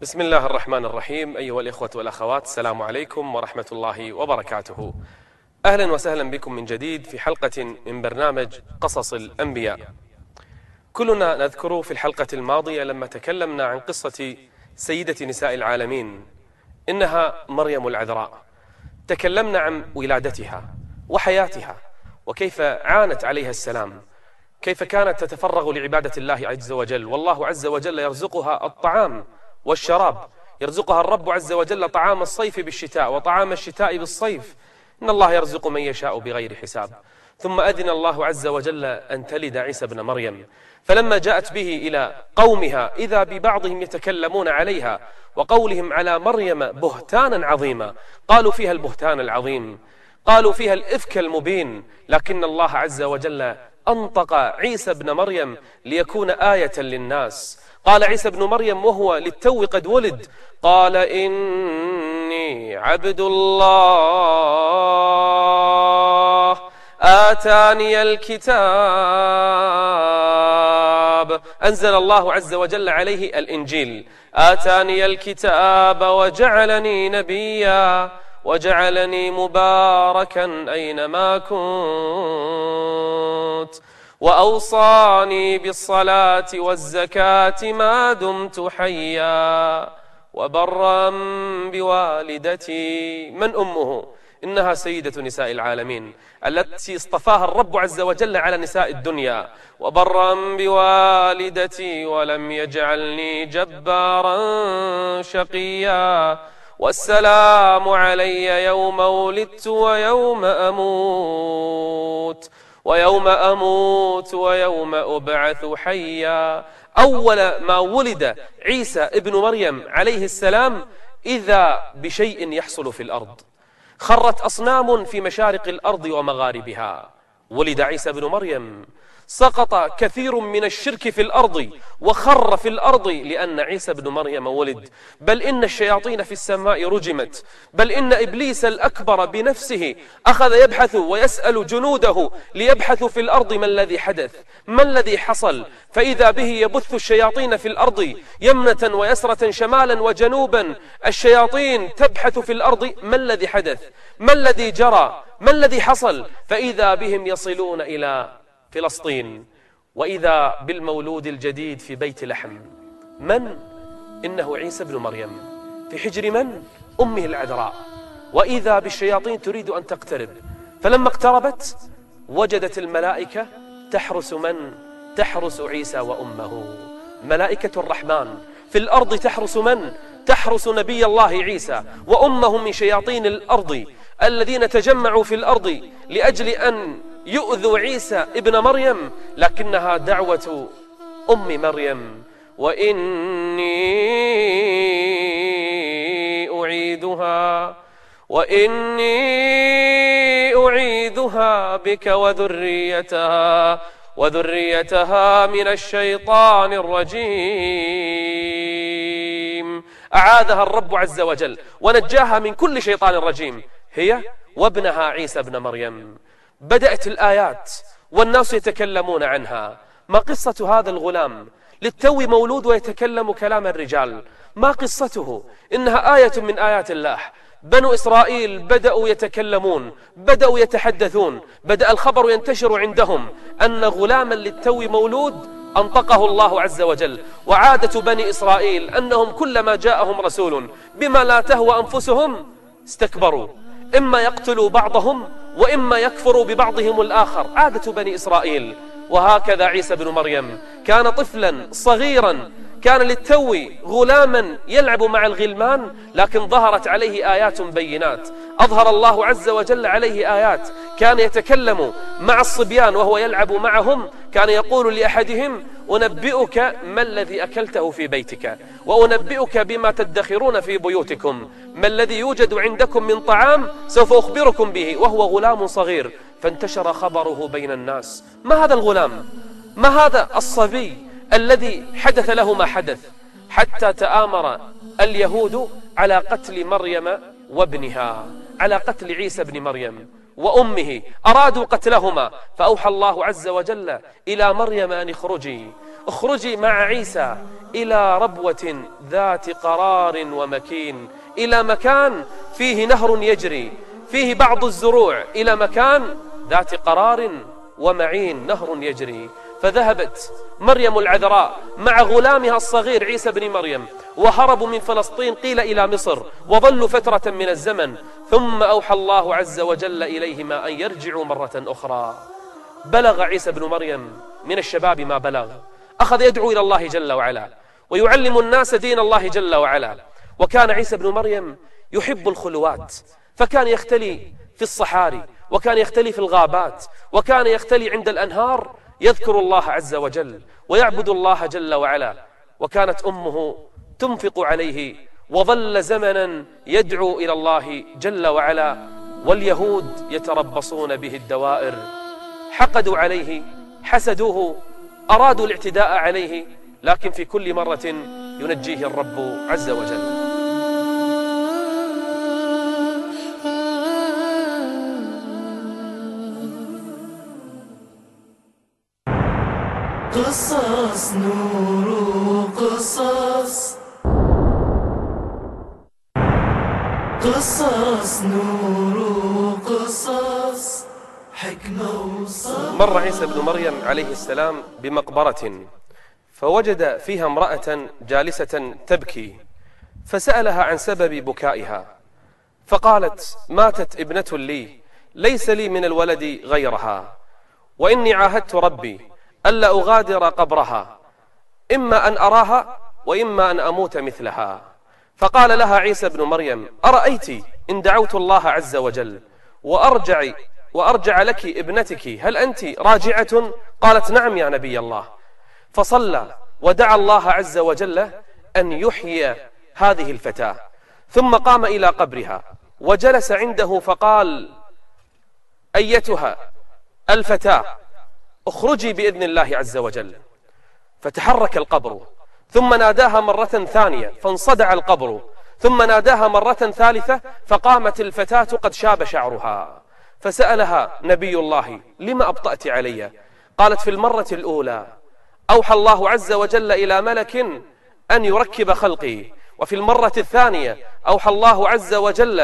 بسم الله الرحمن الرحيم أيها الإخوة والأخوات السلام عليكم ورحمة الله وبركاته. أهلا وسهلا بكم من جديد في حلقة من برنامج قصص الأنبياء. كلنا نذكر في الحلقة الماضية لما تكلمنا عن قصة سيدة نساء العالمين إنها مريم العذراء. تكلمنا عن ولادتها وحياتها وكيف عانت عليها السلام. كيف كانت تتفرغ لعبادة الله عز وجل. والله عز وجل يرزقها الطعام والشراب. يرزقها الرب عز وجل طعام الصيف بالشتاء وطعام الشتاء بالصيف. إن الله يرزق من يشاء بغير حساب. ثم أذن الله عز وجل أن تلد عيسى بن مريم. فلما جاءت به إلى قومها إذا ببعضهم يتكلمون عليها وقولهم على مريم بهتانا عظيما. قالوا فيها البهتان العظيم. قالوا فيها الإفك المبين. لكن الله عز وجل أنطق عيسى بن مريم ليكون آية للناس. قال عيسى بن مريم وهو للتو قد ولد. قال إني عبد الله. آتاني الكتاب. أنزل الله عز وجل عليه الإنجيل. آتاني الكتاب وجعلني نبيا. وجعلني مباركا أينما كنت. وأوصاني بالصلاة والزكاة ما دمت حيا وبرا بوالدتي من أمه. إنها سيدة نساء العالمين التي اصطفاها الرب عز وجل على نساء الدنيا. وبرا بوالدتي ولم يجعلني جبارا شقيا. والسلام علي يوم ولدت ويوم أموت. ويوم أموت ويوم أبعث حيا. أول ما ولد عيسى ابن مريم عليه السلام إذا بشيء يحصل في الأرض. خرت أصنام في مشارق الأرض ومغاربها. ولد عيسى ابن مريم سقط كثير من الشرك في الأرض وخر في الأرض لأن عيسى بن مريم ولد. بل إن الشياطين في السماء رجمت. بل إن إبليس الأكبر بنفسه أخذ يبحث ويسأل جنوده ليبحثوا في الأرض ما الذي حدث ما الذي حصل. فإذا به يبث الشياطين في الأرض يمنة ويسرة شمالا وجنوبا الشياطين تبحث في الأرض ما الذي حدث ما الذي جرى ما الذي حصل. فإذا بهم يصلون إلى فلسطين وإذا بالمولود الجديد في بيت لحم من؟ إنه عيسى بن مريم في حجر من؟ أمه العذراء وإذا بالشياطين تريد أن تقترب فلما اقتربت وجدت الملائكة تحرس من؟ تحرس عيسى وأمه ملائكة الرحمن في الأرض تحرس من؟ تحرس نبي الله عيسى وأمه من شياطين الأرض الذين تجمعوا في الأرض لأجل أن يؤذوا عيسى ابن مريم لكنها دعوة أم مريم. وإني أعيدها وإني أعيدها بك وذريتها وذريتها من الشيطان الرجيم. أعاذها الرب عز وجل ونجاها من كل شيطان رجيم. هي وابنها عيسى ابن مريم. بدأت الآيات والناس يتكلمون عنها. ما قصة هذا الغلام؟ للتو مولود ويتكلم كلام الرجال. ما قصته؟ إنها آية من آيات الله. بنو إسرائيل بدأوا يتكلمون بدأوا يتحدثون بدأ الخبر ينتشر عندهم أن غلاما للتو مولود أنطقه الله عز وجل. وعادة بني إسرائيل أنهم كلما جاءهم رسول بما لا تهوى أنفسهم استكبروا. إما يقتلوا بعضهم وإما يكفر ببعضهم الآخر. عادة بني إسرائيل. وهكذا عيسى بن مريم. كان طفلا صغيرا. كان للتو غلاما يلعب مع الغلمان لكن ظهرت عليه آيات بينات. أظهر الله عز وجل عليه آيات. كان يتكلم مع الصبيان وهو يلعب معهم. كان يقول لأحدهم أنبئك ما الذي أكلته في بيتك وأنبئك بما تدخرون في بيوتكم. ما الذي يوجد عندكم من طعام سوف أخبركم به وهو غلام صغير. فانتشر خبره بين الناس. ما هذا الغلام؟ ما هذا الصبي الذي حدث له ما حدث؟ حتى تآمر اليهود على قتل مريم وابنها على قتل عيسى بن مريم. وأمه أرادوا قتلهما فأوحى الله عز وجل إلى مريم أن اخرجي. اخرجي مع عيسى إلى ربوة ذات قرار ومكين. إلى مكان فيه نهر يجري فيه بعض الزروع. إلى مكان ذات قرار ومعين نهر يجري. فذهبت مريم العذراء مع غلامها الصغير عيسى بن مريم وهربوا من فلسطين قيل إلى مصر وظلوا فترة من الزمن ثم أوحى الله عز وجل إليهما أن يرجعوا مرة أخرى. بلغ عيسى بن مريم من الشباب ما بلغ أخذ يدعو إلى الله جل وعلا ويعلم الناس دين الله جل وعلا. وكان عيسى بن مريم يحب الخلوات فكان يختلي في الصحاري وكان يختلي في الغابات وكان يختلي عند الأنهار يذكر الله عز وجل ويعبد الله جل وعلا. وكانت أمه تنفق عليه وظل زمنا يدعو إلى الله جل وعلا. واليهود يتربصون به الدوائر. حقدوا عليه حسدوه أرادوا الاعتداء عليه. لكن في كل مرة ينجيه الرب عز وجل. قصص نور قصص قصص نور قصص حكمة وصبر مر عيسى بن مريم عليه السلام بمقبرة فوجد فيها امرأة جالسة تبكي فسألها عن سبب بكائها فقالت ماتت ابنة لي ليس لي من الولد غيرها وإني عاهدت ربي ألا أغادر قبرها إما أن أراها وإما أن أموت مثلها. فقال لها عيسى بن مريم أرأيت إن دعوت الله عز وجل وأرجع وأرجع لك ابنتك هل أنت راجعة؟ قالت نعم يا نبي الله. فصلى ودعا الله عز وجل أن يحيي هذه الفتاة ثم قام إلى قبرها وجلس عنده فقال أيتها الفتاة اخرجي بإذن الله عز وجل. فتحرك القبر. ثم ناداها مرة ثانية فانصدع القبر. ثم ناداها مرة ثالثة فقامت الفتاة قد شاب شعرها. فسألها نبي الله لما أبطأت علي؟ قالت في المرة الأولى. أوحى الله عز وجل إلى ملك أن يركب خلقي. وفي المرة الثانية أوحى الله عز وجل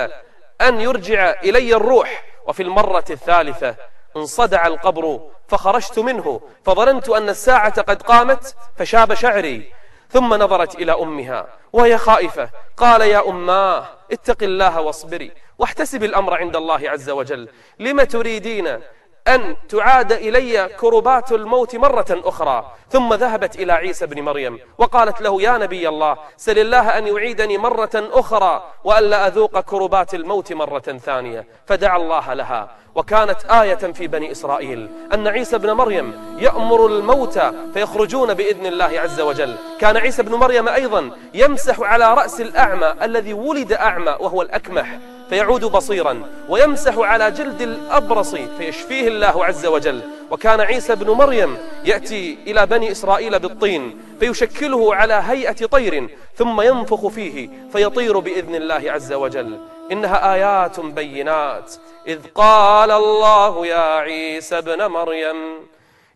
أن يرجع إلي الروح. وفي المرة الثالثة انصدع القبر فخرجت منه فظننت أن الساعة قد قامت فشاب شعري ثم نظرت إلى أمها وهي خائفة قال يا أماه اتق الله واصبري واحتسب الأمر عند الله عز وجل لم تريدين أن تعاد إلي كربات الموت مرة أخرى. ثم ذهبت إلى عيسى بن مريم وقالت له يا نبي الله سل الله أن يعيدني مرة أخرى وألا أذوق كربات الموت مرة ثانية. فدعا الله لها. وكانت آية في بني إسرائيل أن عيسى بن مريم يأمر الموتى فيخرجون بإذن الله عز وجل. كان عيسى بن مريم أيضا يمسح على رأس الأعمى الذي ولد أعمى وهو الأكمح فيعود بصيرا ويمسح على جلد الأبرص فيشفيه الله عز وجل. وكان عيسى بن مريم يأتي إلى بني إسرائيل بالطين فيشكله على هيئة طير ثم ينفخ فيه فيطير بإذن الله عز وجل. إنها آيات بينات. إذ قال الله يا عيسى ابن مريم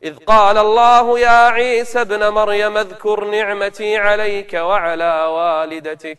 إذ قال الله يا عيسى ابن مريم اذكر نعمتي عليك وعلى والدتك.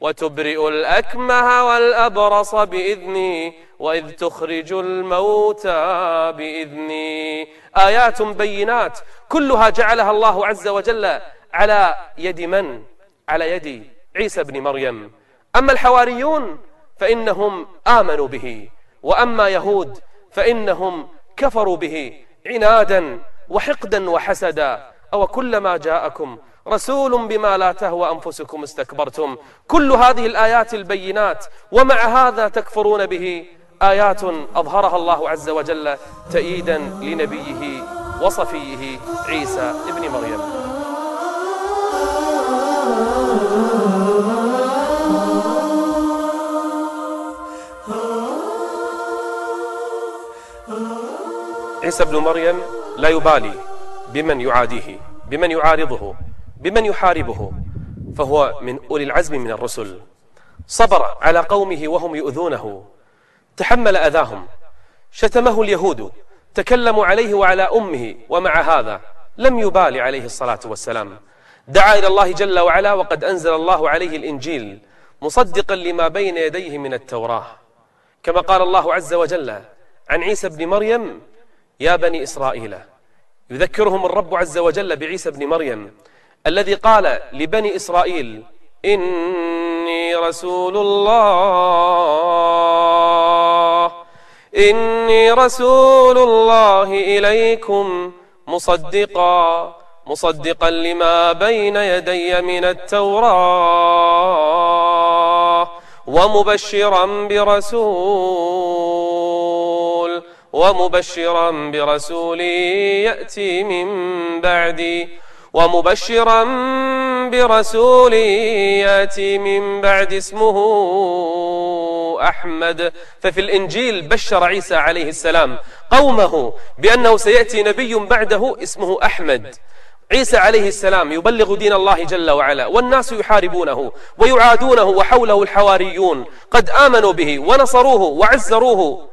وتبرئ الأكمه والأبرص بإذني وإذ تخرج الموتى بإذني. آيات بينات كلها جعلها الله عز وجل على يد من؟ على يد عيسى بن مريم. أما الحواريون فإنهم آمنوا به. وأما يهود فإنهم كفروا به عنادا وحقدا وحسدا. أو كلما جاءكم رسول بما لا تهوى أنفسكم استكبرتم. كل هذه الآيات البينات ومع هذا تكفرون به آيات أظهرها الله عز وجل تأييدا لنبيه وصفيه عيسى ابن مريم. عيسى ابن مريم لا يبالي بمن يعاديه بمن يعارضه. بمن يحاربه فهو من أولي العزم من الرسل. صبر على قومه وهم يؤذونه. تحمل أذاهم. شتمه اليهود. تكلموا عليه وعلى أمه ومع هذا. لم يبال عليه الصلاة والسلام. دعا إلى الله جل وعلا وقد أنزل الله عليه الإنجيل مصدقا لما بين يديه من التوراة. كما قال الله عز وجل عن عيسى بن مريم يا بني إسرائيل يذكرهم الرب عز وجل بعيسى بن مريم الذي قال لبني إسرائيل إني رسول الله إني رسول الله إليكم مصدقا مصدقا لما بين يدي من التوراة ومبشرا برسول ومبشرا برسول يأتي من بعدي. ومبشرا برسول يأتي من بعد اسمه أحمد. ففي الإنجيل بشر عيسى عليه السلام قومه بأنه سيأتي نبي بعده اسمه أحمد. عيسى عليه السلام يبلغ دين الله جل وعلا والناس يحاربونه ويعادونه وحوله الحواريون. قد آمنوا به ونصروه وعزروه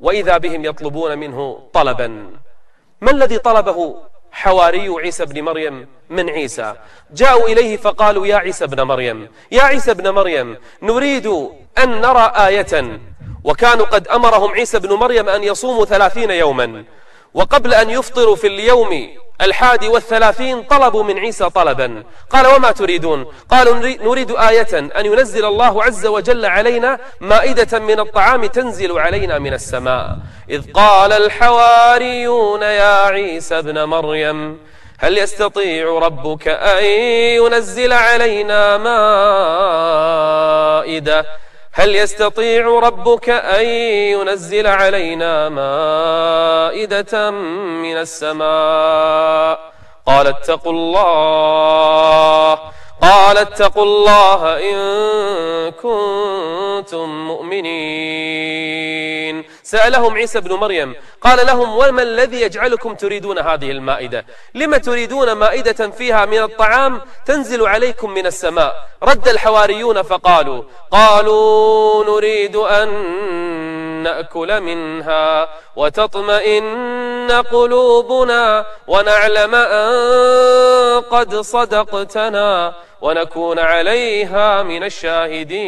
وإذا بهم يطلبون منه طلبا. ما الذي طلبه حواري عيسى بن مريم من عيسى. جاءوا إليه فقالوا يا عيسى بن مريم يا عيسى بن مريم نريد أن نرى آية. وكانوا قد أمرهم عيسى بن مريم أن يصوموا ثلاثين يوما وقبل أن يفطروا في اليوم الحادي والثلاثين طلبوا من عيسى طلبا. قال وما تريدون؟ قالوا نريد آية أن ينزل الله عز وجل علينا مائدة من الطعام تنزل علينا من السماء. إذ قال الحواريون يا عيسى ابن مريم هل يستطيع ربك أن ينزل علينا مائدة هل يستطيع ربك أن ينزل علينا مائدة من السماء؟ قال اتقوا الله قال اتقوا الله إن كنتم مؤمنين. سألهم عيسى بن مريم قال لهم وما الذي يجعلكم تريدون هذه المائدة؟ لما تريدون مائدة فيها من الطعام تنزل عليكم من السماء؟ رد الحواريون فقالوا قالوا نريد أن نأكل منها وتطمئن قلوبنا ونعلم أن قد صدقتنا. ونكون عليها من الشاهدين.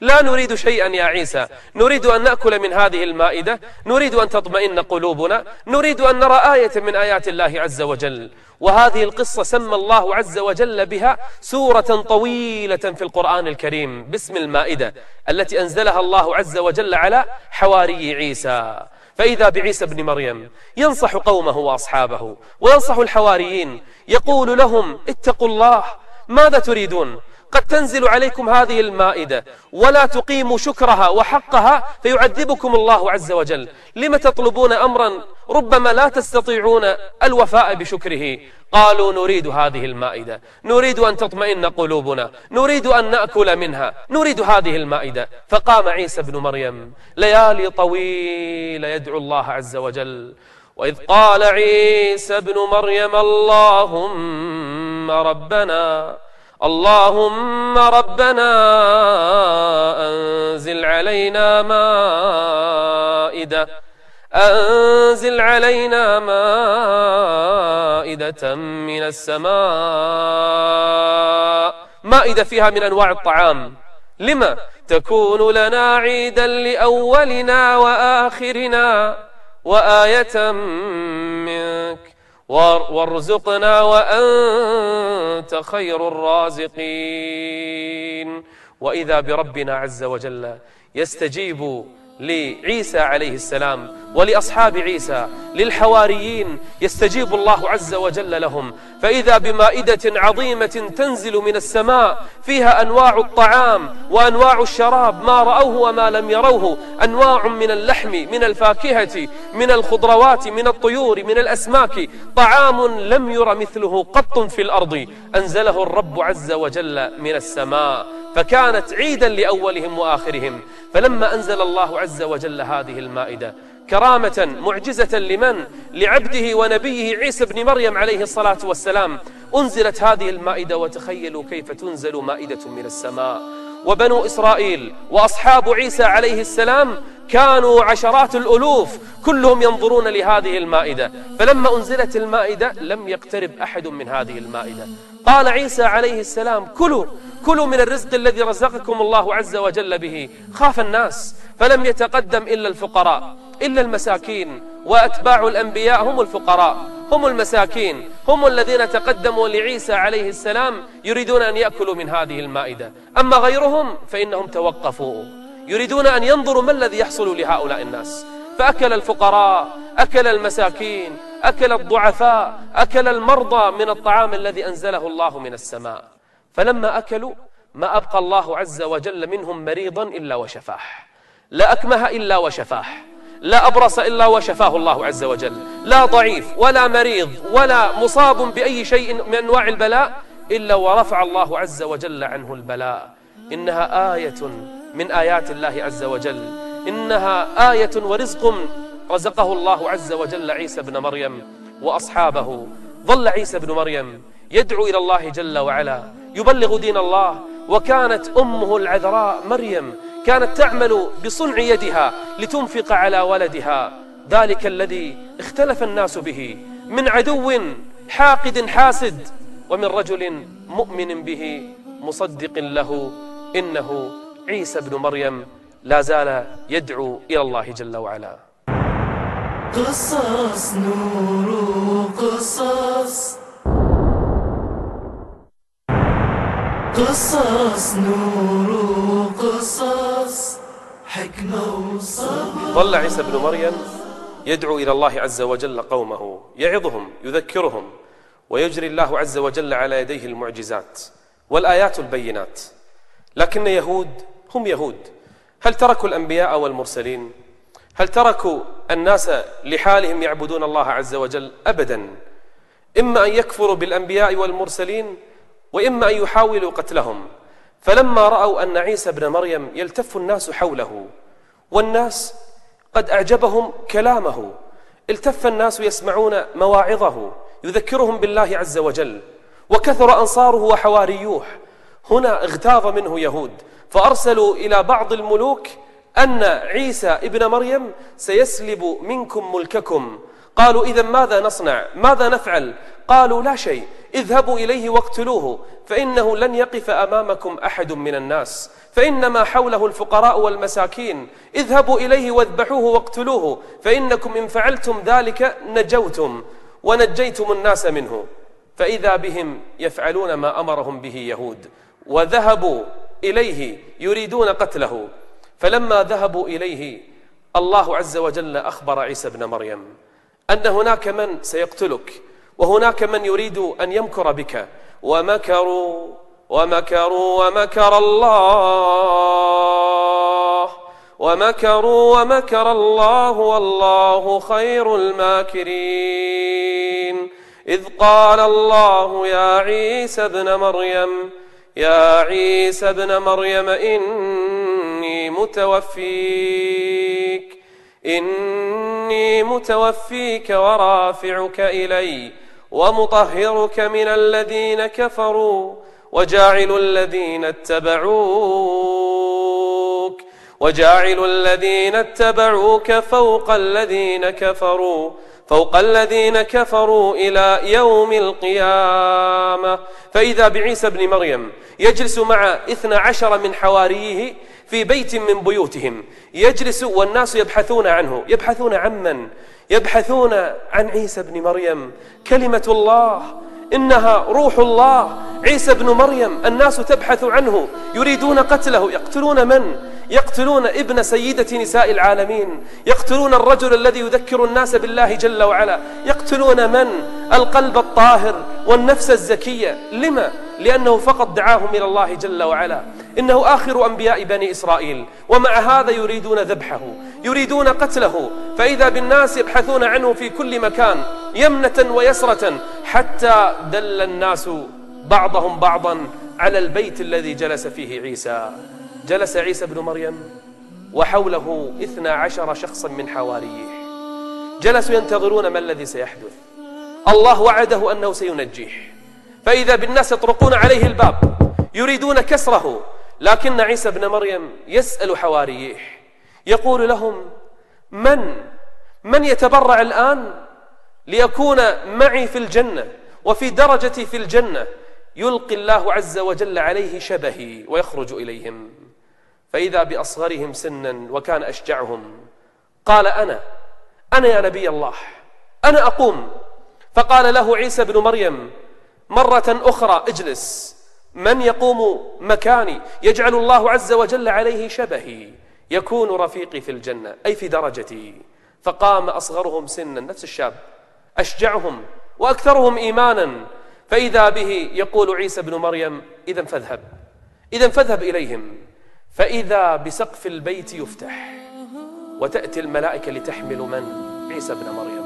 لا نريد شيئا يا عيسى. نريد أن نأكل من هذه المائدة. نريد أن تطمئن قلوبنا. نريد أن نرى آية من آيات الله عز وجل. وهذه القصة سمى الله عز وجل بها سورة طويلة في القرآن الكريم. باسم المائدة التي أنزلها الله عز وجل على حواري عيسى. فإذا بعيسى بن مريم ينصح قومه وأصحابه وينصح الحواريين يقول لهم اتقوا الله ماذا تريدون؟ قد تنزل عليكم هذه المائدة ولا تقيموا شكرها وحقها فيعذبكم الله عز وجل. لم تطلبون أمرا ربما لا تستطيعون الوفاء بشكره؟ قالوا نريد هذه المائدة. نريد أن تطمئن قلوبنا. نريد أن نأكل منها. نريد هذه المائدة. فقام عيسى بن مريم. ليالي طويلة يدعو الله عز وجل. وإذ قال عيسى بن مريم اللهم ربنا اللهم ربنا أنزل علينا مائدة أنزل علينا مائدة من السماء. مائدة فيها من أنواع الطعام. لما؟ تكون لنا عيدا لأولنا وآخرنا وآية وارزقنا وأنت خير الرازقين. وإذا بربنا عز وجل يستجيب لعيسى عليه السلام ولأصحاب عيسى للحواريين يستجيب الله عز وجل لهم. فإذا بمائدة عظيمة تنزل من السماء فيها أنواع الطعام وأنواع الشراب ما رأوه وما لم يروه أنواع من اللحم من الفاكهة من الخضروات من الطيور من الأسماك. طعام لم ير مثله قط في الأرض. أنزله الرب عز وجل من السماء. فكانت عيدا لأولهم وآخرهم. فلما أنزل الله عز وجل هذه المائدة كرامة معجزة لمن؟ لعبده ونبيه عيسى بن مريم عليه الصلاة والسلام. أنزلت هذه المائدة وتخيلوا كيف تنزل مائدة من السماء. وبنو إسرائيل وأصحاب عيسى عليه السلام كانوا عشرات الألوف كلهم ينظرون لهذه المائدة. فلما أنزلت المائدة لم يقترب أحد من هذه المائدة. قال عيسى عليه السلام كلوا كلوا من الرزق الذي رزقكم الله عز وجل به. خاف الناس فلم يتقدم إلا الفقراء إلا المساكين وأتباع الأنبياء هم الفقراء هم المساكين هم الذين تقدموا لعيسى عليه السلام يريدون أن يأكلوا من هذه المائدة. أما غيرهم فإنهم توقفوا يريدون أن ينظروا ما الذي يحصل لهؤلاء الناس. فأكل الفقراء أكل المساكين أكل الضعفاء أكل المرضى من الطعام الذي أنزله الله من السماء. فلما أكلوا ما أبقى الله عز وجل منهم مريضا إلا وشفاه. لا أكمه إلا وشفاه. لا أبرص إلا وشفاه الله عز وجل. لا ضعيف ولا مريض ولا مصاب بأي شيء من أنواع البلاء إلا ورفع الله عز وجل عنه البلاء. إنها آية من آيات الله عز وجل. إنها آية ورزق رزقه الله عز وجل عيسى بن مريم وأصحابه. ظل عيسى بن مريم يدعو إلى الله جل وعلا يبلغ دين الله وكانت أمه العذراء مريم كانت تعمل بصنع يدها لتنفق على ولدها. ذلك الذي اختلف الناس به من عدو حاقد حاسد ومن رجل مؤمن به مصدق له إنه عيسى بن مريم لا زال يدعو إلى الله جل وعلا. قصص نور قصص قصص نور قصص حكمة وصبر. ظل عيسى بن مريم يدعو إلى الله عز وجل قومه يعظهم يذكرهم ويجري الله عز وجل على يديه المعجزات والآيات البينات. لكن يهود هم يهود. هل تركوا الأنبياء والمرسلين؟ هل تركوا الناس لحالهم يعبدون الله عز وجل أبدا؟ إما أن يكفروا بالأنبياء والمرسلين وإما أن يحاولوا قتلهم. فلما رأوا أن عيسى بن مريم يلتف الناس حوله والناس قد أعجبهم كلامه. التف الناس يسمعون مواعظه يذكرهم بالله عز وجل وكثر أنصاره وحواريوه هنا اغتاظ منه يهود فأرسلوا إلى بعض الملوك أن عيسى ابن مريم سيسلب منكم ملككم. قالوا إذا ماذا نصنع؟ ماذا نفعل؟ قالوا لا شيء اذهبوا إليه واقتلوه فإنه لن يقف أمامكم أحد من الناس. فإنما حوله الفقراء والمساكين اذهبوا إليه واذبحوه واقتلوه فإنكم إن فعلتم ذلك نجوتم ونجيتم الناس منه. فإذا بهم يفعلون ما أمرهم به يهود وذهبوا إليه يريدون قتله. فلما ذهبوا إليه الله عز وجل أخبر عيسى بن مريم أن هناك من سيقتلك وهناك من يريد أن يمكر بك. ومكروا ومكروا ومكر الله. ومكروا ومكر الله والله خير الماكرين. إذ قال الله يا عيسى ابن مريم يا عيسى ابن مريم إني متوفيك. إني متوفيك ورافعك إلي ومطهرك من الذين كفروا وجاعل الذين اتبعوك وجاعل الذين اتبعوك فوق الذين كفروا فوق الذين كفروا إلى يوم القيامة. فإذا بعيسى بن مريم يجلس مع إثنى عشر من حواريه في بيت من بيوتهم. يجلس والناس يبحثون عنه. يبحثون عن من؟ يبحثون عن عيسى بن مريم. كلمة الله إنها روح الله. عيسى بن مريم الناس تبحث عنه. يريدون قتله. يقتلون من؟ يقتلون ابن سيدة نساء العالمين. يقتلون الرجل الذي يذكر الناس بالله جل وعلا. يقتلون من؟ القلب الطاهر والنفس الزكية. لما؟ لأنه فقط دعاهم إلى الله جل وعلا. إنه آخر أنبياء بني إسرائيل. ومع هذا يريدون ذبحه. يريدون قتله. فإذا بالناس يبحثون عنه في كل مكان يمنة ويسرة حتى دل الناس بعضهم بعضا على البيت الذي جلس فيه عيسى. جلس عيسى بن مريم وحوله اثنا عشر شخصا من حواريه. جلسوا ينتظرون ما الذي سيحدث. الله وعده أنه سينجيه. فإذا بالناس يطرقون عليه الباب يريدون كسره. لكن عيسى بن مريم يسأل حواريه يقول لهم من؟ من يتبرع الآن ليكون معي في الجنة وفي درجتي في الجنة؟ يلقي الله عز وجل عليه شبهي ويخرج إليهم. فإذا بأصغرهم سنا وكان أشجعهم قال أنا أنا يا نبي الله أنا أقوم. فقال له عيسى بن مريم مرة أخرى اجلس. من يقوم مكاني؟ يجعل الله عز وجل عليه شبهي. يكون رفيقي في الجنة أي في درجتي. فقام أصغرهم سنا نفس الشاب. أشجعهم وأكثرهم إيمانا. فإذا به يقول عيسى بن مريم إذا فاذهب. إذا فاذهب إليهم. فإذا بسقف البيت يفتح. وتأتي الملائكة لتحمل من؟ عيسى بن مريم.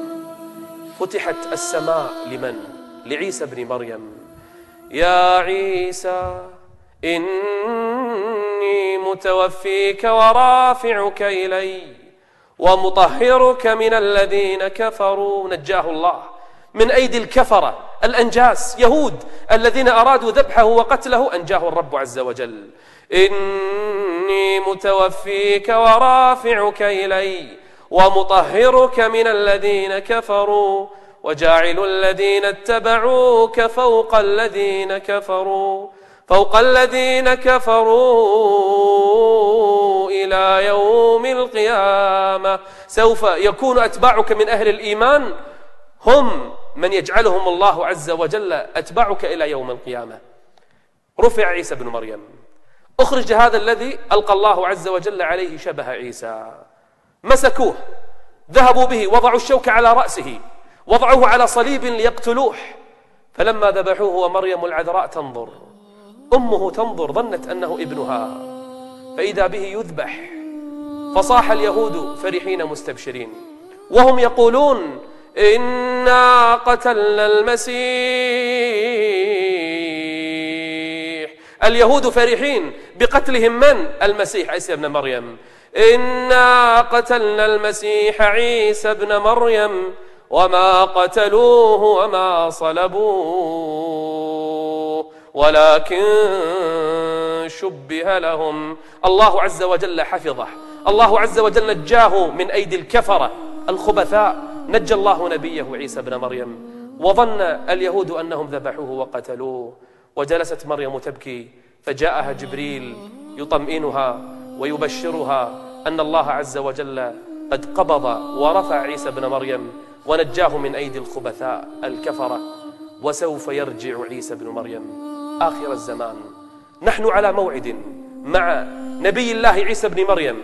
فتحت السماء لمن؟ لعيسى بن مريم. يا عيسى إني متوفيك ورافعك إلي ومطهرك من الذين كفروا. نجاه الله من أيدي الكفرة الأنجاس يهود الذين أرادوا ذبحه وقتله. أنجاه الرب عز وجل. إني متوفيك ورافعك إلي ومطهرك من الذين كفروا. وجاعل الذين اتبعوك فوق الذين كفروا فوق الذين كفروا إلى يوم القيامة. سوف يكون أتباعك من أهل الإيمان هم من يجعلهم الله عز وجل أتباعك إلى يوم القيامة. رفع عيسى بن مريم. أخرج هذا الذي ألقى الله عز وجل عليه شبه عيسى. مسكوه ذهبوا به وضعوا الشوك على رأسه. وضعوه على صليب ليقتلوه. فلما ذبحوه ومريم العذراء تنظر. أمه تنظر ظنت أنه ابنها. فإذا به يذبح. فصاح اليهود فرحين مستبشرين. وهم يقولون إنا قتلنا المسيح. اليهود فرحين بقتلهم من؟ المسيح عيسى بن مريم. إنا قتلنا المسيح عيسى بن مريم. وما قتلوه وما صلبوه ولكن شبه لهم الله عز وجل حفظه الله عز وجل نجاه من أيدي الكفرة الخبثاء نجى الله نبيه عيسى بن مريم وظن اليهود أنهم ذبحوه وقتلوه وجلست مريم تبكي فجاءها جبريل يطمئنها ويبشرها أن الله عز وجل قد قبض ورفع عيسى بن مريم ونجاه من أيدي الخبثاء الكفرة وسوف يرجع عيسى بن مريم آخر الزمان. نحن على موعد مع نبي الله عيسى بن مريم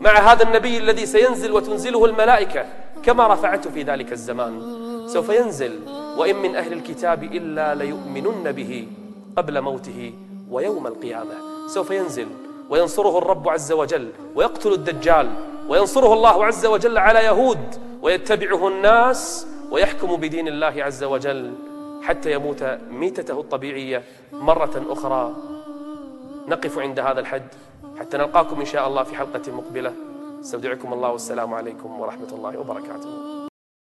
مع هذا النبي الذي سينزل وتنزله الملائكة كما رفعته في ذلك الزمان. سوف ينزل وإن من أهل الكتاب إلا ليؤمنن به قبل موته ويوم القيامة. سوف ينزل وينصره الرب عز وجل ويقتل الدجال وينصره الله عز وجل على يهود ويتبعه الناس ويحكم بدين الله عز وجل حتى يموت ميتته الطبيعية مرة أخرى. نقف عند هذا الحد حتى نلقاكم إن شاء الله في حلقة مقبلة. استودعكم الله والسلام عليكم ورحمة الله وبركاته.